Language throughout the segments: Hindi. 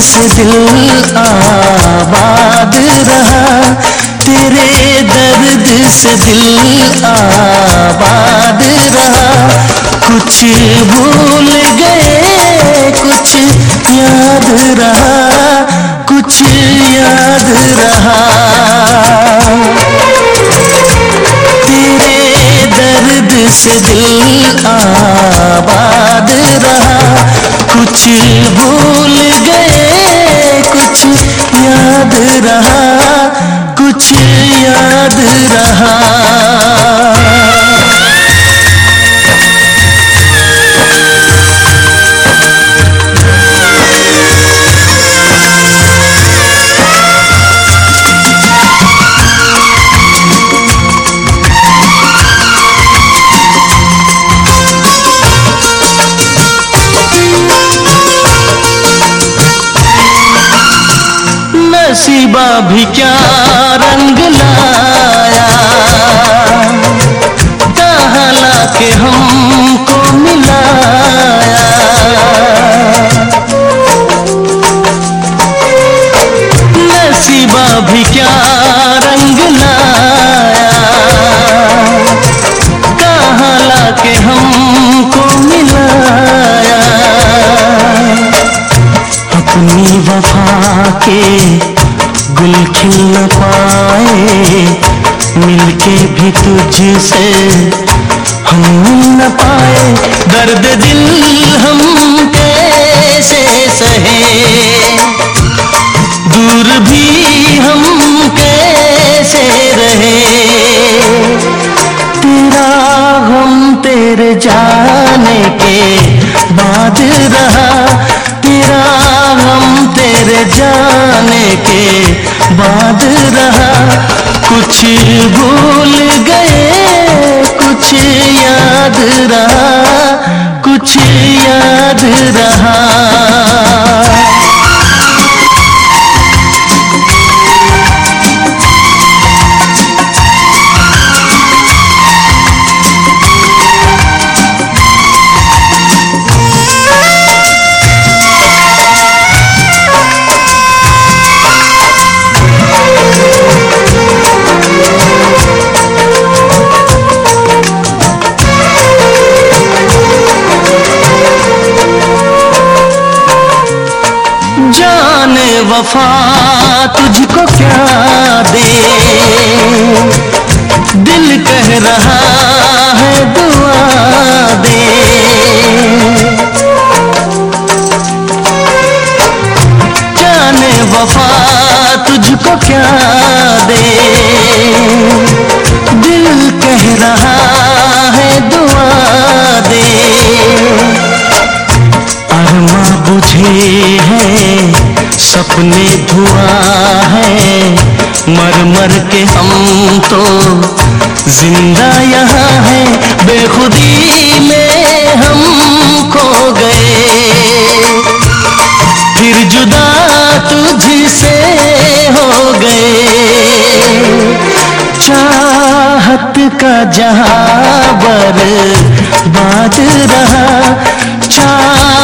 से दिल आबाद रहा, तेरे दर्द से दिल आबाद रहा। कुछ भूल गए, कुछ याद रहा, कुछ याद रहा। तेरे दर्द से दिल आबाद रहा, कुछ भूल गए याद रहा कुछ याद रहा। नसीबा भी क्या रंग लाया? कहाँ लाके हमको मिलाया? नसीबा भी क्या रंग लाया? कहाँ लाके हमको मिलाया? अपनी वफा के गुल खिल पाए, मिलके भी तुझसे हम मिल न पाए। दर्द दिल हम कैसे सहे? दूर भी हम कैसे रहे? तेरा हम तेरे जाने के बाद रहा तेरे जाने के बाद रहा। कुछ भूल गए कुछ याद रहा। जाने वफा तुझको क्या दे? दिल कह रहा बुझे हैं, सपने धुआँ है मर मर के हम तो ज़िंदा यहाँ है, बेखुदी में हम खो गए। फिर जुदा तुझसे हो गए। चाहत का जहाँ बर्बाद रहा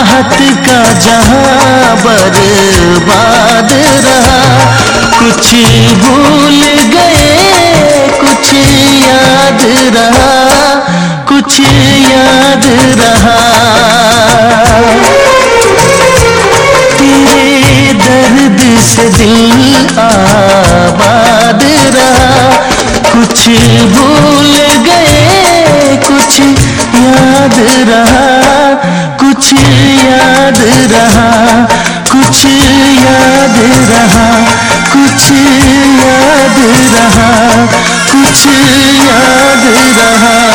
चाहत का जहाँ बर्बाद रहा। कुछ भूल गए, कुछ याद रहा, कुछ याद रहा। तेरे दर्द से दिल आबाद रहा। कुछ भूल गए, कुछ याद रहा। कुछ याद रहा कुछ याद रहा कुछ याद रहा कुछ याद रहा।